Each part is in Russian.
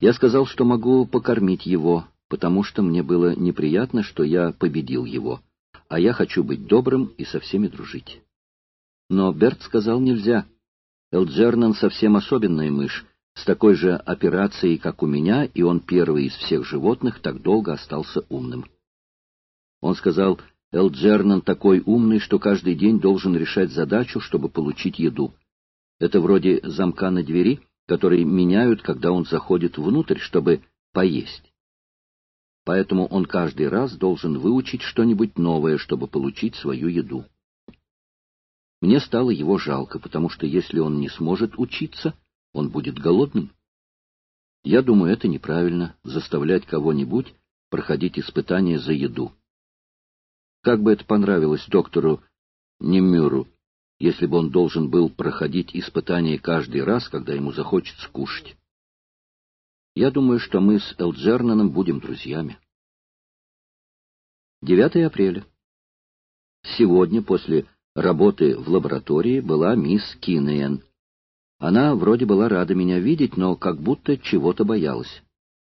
Я сказал, что могу покормить его, потому что мне было неприятно, что я победил его, а я хочу быть добрым и со всеми дружить. Но Берт сказал нельзя. Элджернан совсем особенная мышь, с такой же операцией, как у меня, и он первый из всех животных так долго остался умным. Он сказал, Элджернан такой умный, что каждый день должен решать задачу, чтобы получить еду. Это вроде замка на двери, который меняют, когда он заходит внутрь, чтобы поесть. Поэтому он каждый раз должен выучить что-нибудь новое, чтобы получить свою еду. Мне стало его жалко, потому что если он не сможет учиться, он будет голодным. Я думаю, это неправильно — заставлять кого-нибудь проходить испытания за еду. Как бы это понравилось доктору Немюру, если бы он должен был проходить испытания каждый раз, когда ему захочется кушать. Я думаю, что мы с Элджернаном будем друзьями. 9 апреля. Сегодня, после работы в лаборатории, была мисс Кинеен. Она вроде была рада меня видеть, но как будто чего-то боялась.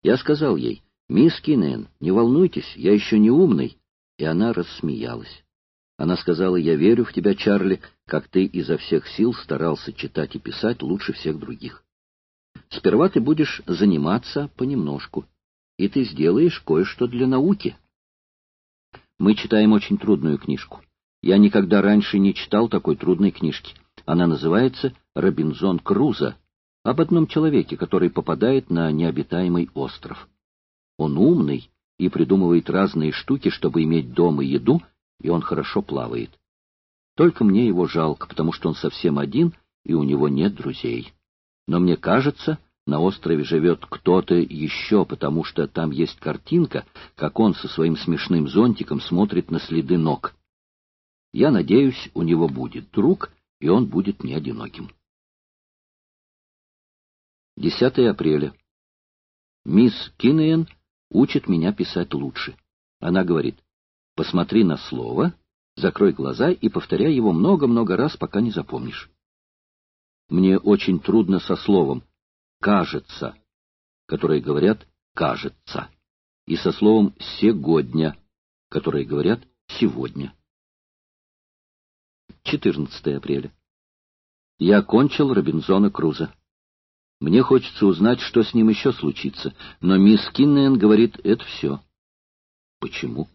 Я сказал ей, «Мисс Кинеен, не волнуйтесь, я еще не умный» и она рассмеялась. Она сказала, «Я верю в тебя, Чарли, как ты изо всех сил старался читать и писать лучше всех других. Сперва ты будешь заниматься понемножку, и ты сделаешь кое-что для науки». Мы читаем очень трудную книжку. Я никогда раньше не читал такой трудной книжки. Она называется «Робинзон Крузо», об одном человеке, который попадает на необитаемый остров. Он умный и придумывает разные штуки, чтобы иметь дом и еду, и он хорошо плавает. Только мне его жалко, потому что он совсем один, и у него нет друзей. Но мне кажется, на острове живет кто-то еще, потому что там есть картинка, как он со своим смешным зонтиком смотрит на следы ног. Я надеюсь, у него будет друг, и он будет не одиноким. 10 апреля. Мисс Киннеен учит меня писать лучше. Она говорит, посмотри на слово, закрой глаза и повторяй его много-много раз, пока не запомнишь. Мне очень трудно со словом «кажется», которые говорят «кажется», и со словом «сегодня», которые говорят «сегодня». 14 апреля. Я кончил Робинзона Круза. Мне хочется узнать, что с ним еще случится, но мисс Киннен говорит, это все. Почему?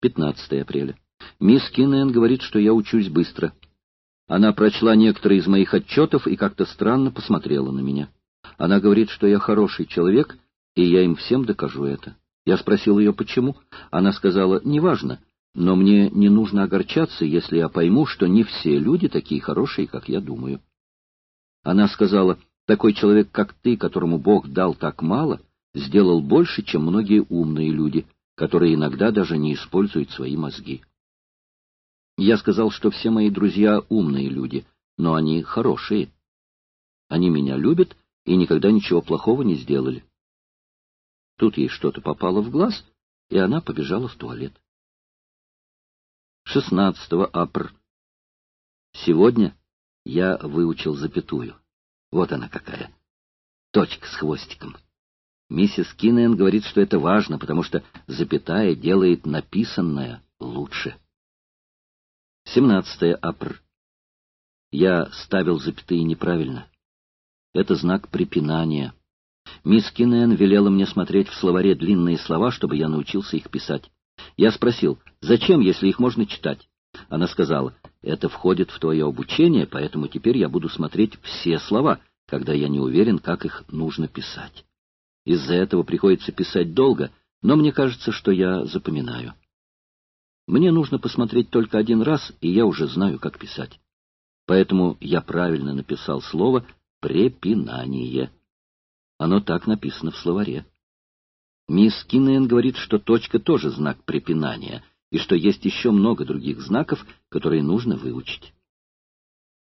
15 апреля. Мисс Киннен говорит, что я учусь быстро. Она прочла некоторые из моих отчетов и как-то странно посмотрела на меня. Она говорит, что я хороший человек, и я им всем докажу это. Я спросил ее, почему. Она сказала, неважно, но мне не нужно огорчаться, если я пойму, что не все люди такие хорошие, как я думаю. Она сказала, такой человек, как ты, которому Бог дал так мало, сделал больше, чем многие умные люди, которые иногда даже не используют свои мозги. Я сказал, что все мои друзья умные люди, но они хорошие. Они меня любят и никогда ничего плохого не сделали. Тут ей что-то попало в глаз, и она побежала в туалет. 16 апр. Сегодня я выучил запятую. Вот она какая. Точка с хвостиком. Миссис Киннен говорит, что это важно, потому что запятая делает написанное лучше. 17 апр. Я ставил запятые неправильно. Это знак препинания. Мисс Киннен велела мне смотреть в словаре длинные слова, чтобы я научился их писать. Я спросил, зачем, если их можно читать? Она сказала, это входит в твое обучение, поэтому теперь я буду смотреть все слова, когда я не уверен, как их нужно писать. Из-за этого приходится писать долго, но мне кажется, что я запоминаю. Мне нужно посмотреть только один раз, и я уже знаю, как писать. Поэтому я правильно написал слово «препинание». Оно так написано в словаре. Мисс Киннен говорит, что точка тоже знак препинания, и что есть еще много других знаков, которые нужно выучить.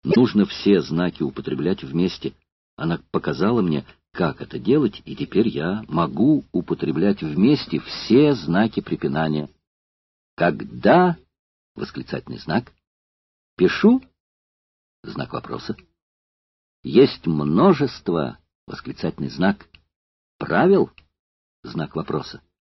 Нужно все знаки употреблять вместе. Она показала мне, как это делать, и теперь я могу употреблять вместе все знаки препинания. Когда? Восклицательный знак. Пишу? Знак вопроса. Есть множество Восклицательный знак. Правил? Знак вопроса.